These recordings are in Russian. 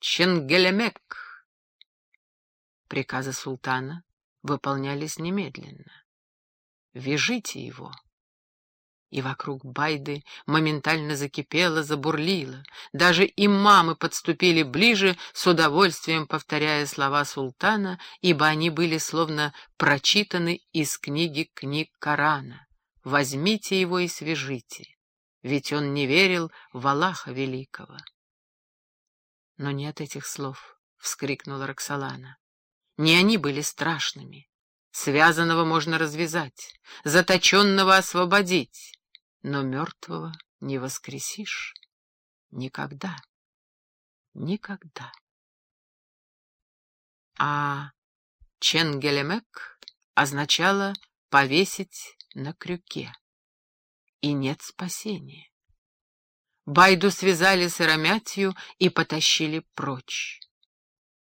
Ченгелемек!» Приказы султана выполнялись немедленно. «Вяжите его!» И вокруг Байды моментально закипело, забурлило. Даже имамы подступили ближе, с удовольствием повторяя слова султана, ибо они были словно прочитаны из книги книг Корана. «Возьмите его и свяжите, ведь он не верил в Аллаха Великого». Но нет этих слов, — вскрикнула Роксолана. Не они были страшными. Связанного можно развязать, заточенного освободить но мертвого не воскресишь. Никогда. Никогда. А Ченгелемек означало повесить на крюке. И нет спасения. Байду связали сыромятью и потащили прочь.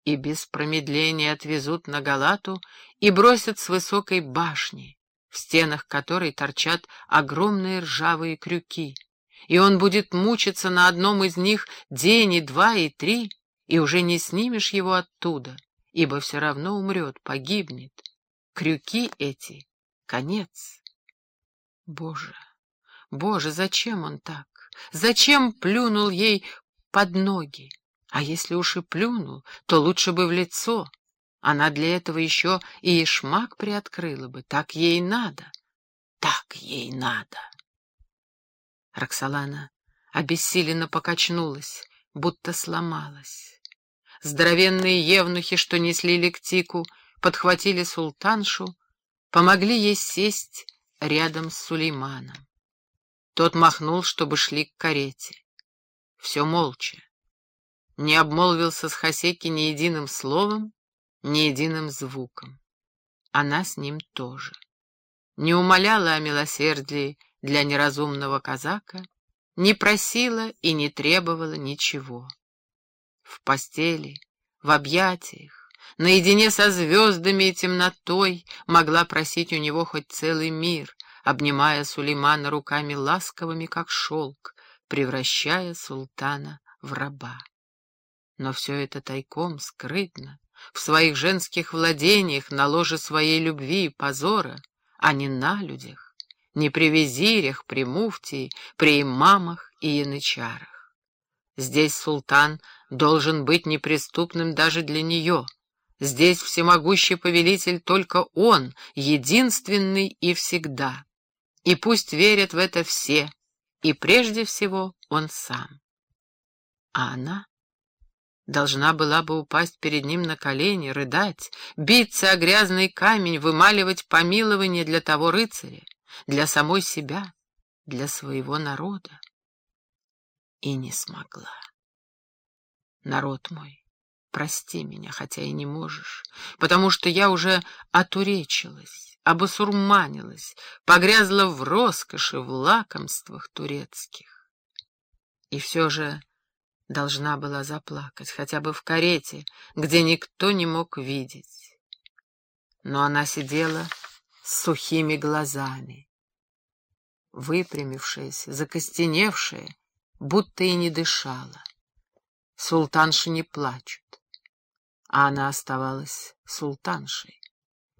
И без промедления отвезут на Галату и бросят с высокой башни, в стенах которой торчат огромные ржавые крюки, и он будет мучиться на одном из них день и два и три, и уже не снимешь его оттуда, ибо все равно умрет, погибнет. Крюки эти — конец. Боже, Боже, зачем он так? Зачем плюнул ей под ноги? А если уж и плюнул, то лучше бы в лицо. Она для этого еще и шмак приоткрыла бы. Так ей надо. Так ей надо. Роксолана обессиленно покачнулась, будто сломалась. Здоровенные евнухи, что несли лектику, подхватили султаншу, помогли ей сесть рядом с Сулейманом. Тот махнул, чтобы шли к карете. Все молча. Не обмолвился с Хасеки ни единым словом, ни единым звуком. Она с ним тоже. Не умоляла о милосердии для неразумного казака, не просила и не требовала ничего. В постели, в объятиях, наедине со звездами и темнотой могла просить у него хоть целый мир, обнимая Сулеймана руками ласковыми, как шелк, превращая султана в раба. Но все это тайком, скрытно, в своих женских владениях, на ложе своей любви и позора, а не на людях, не при визирях, при муфтии, при имамах и янычарах. Здесь султан должен быть неприступным даже для нее. Здесь всемогущий повелитель только он, единственный и всегда. И пусть верят в это все, и прежде всего он сам. А она должна была бы упасть перед ним на колени, рыдать, биться о грязный камень, вымаливать помилование для того рыцаря, для самой себя, для своего народа. И не смогла. Народ мой, прости меня, хотя и не можешь, потому что я уже отуречилась, обосурманилась, погрязла в роскоши, в лакомствах турецких. И все же должна была заплакать, хотя бы в карете, где никто не мог видеть. Но она сидела с сухими глазами, выпрямившаяся, закостеневшая, будто и не дышала. Султанши не плачут, а она оставалась султаншей,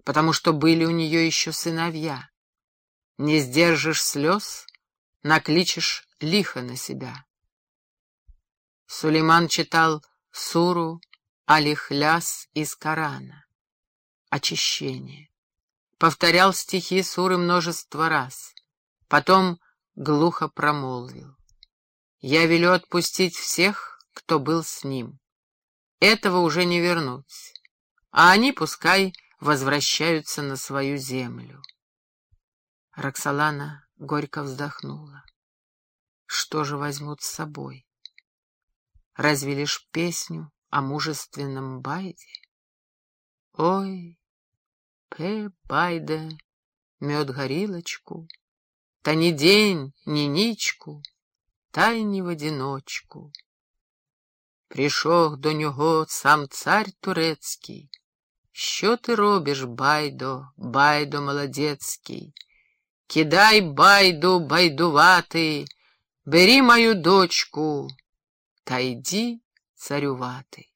потому что были у нее еще сыновья. Не сдержишь слез, накличешь лихо на себя. Сулейман читал суру Алихляс из Корана. Очищение. Повторял стихи суры множество раз. Потом глухо промолвил. «Я велю отпустить всех, кто был с ним. Этого уже не вернуть, а они пускай возвращаются на свою землю». Роксолана горько вздохнула. «Что же возьмут с собой?» Разве лишь песню о мужественном Байде? Ой, пе Байда, мед горилочку, Та ни день, ни нічку, та й ні в одиночку. Прийшов до нього сам цар турецький. Що ти робиш, байдо, байдо молодецький? Кидай байду, байдувати, бери мою дочку, та йди царю ватой.